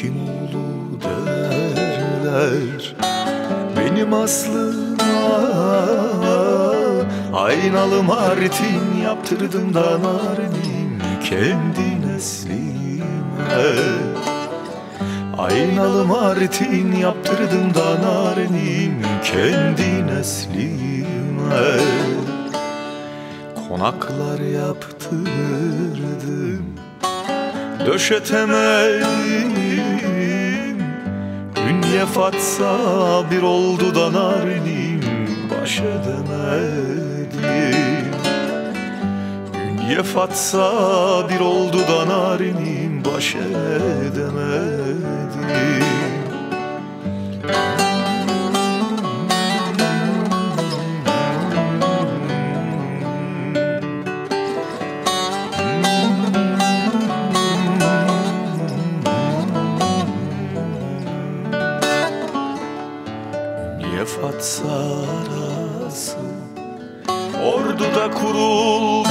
kim oldu derler. Benim aslıma aynalı martin yaptırdım da narenim kendi neslime. Aynalı martin yaptırdım da narenim kendi neslime. Konaklar yaptırdım. Döşetemedim. Ünye fatsa bir oldu da narinim baş edemedim. Ünye fatsa bir oldu da narinim baş edemedim arası. Ordu'da kuruldu.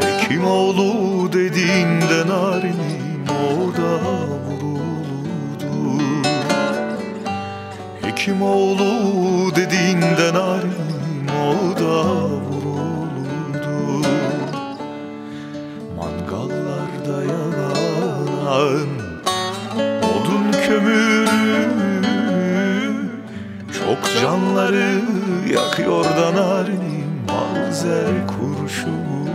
Hekimoğlu dediğinde narinim orada vuruldu. Hekimoğlu dediğinde narinim Malzer kurşunu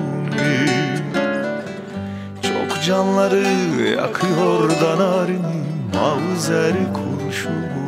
Çok canları yakıyor da narinim Malzer kurşunu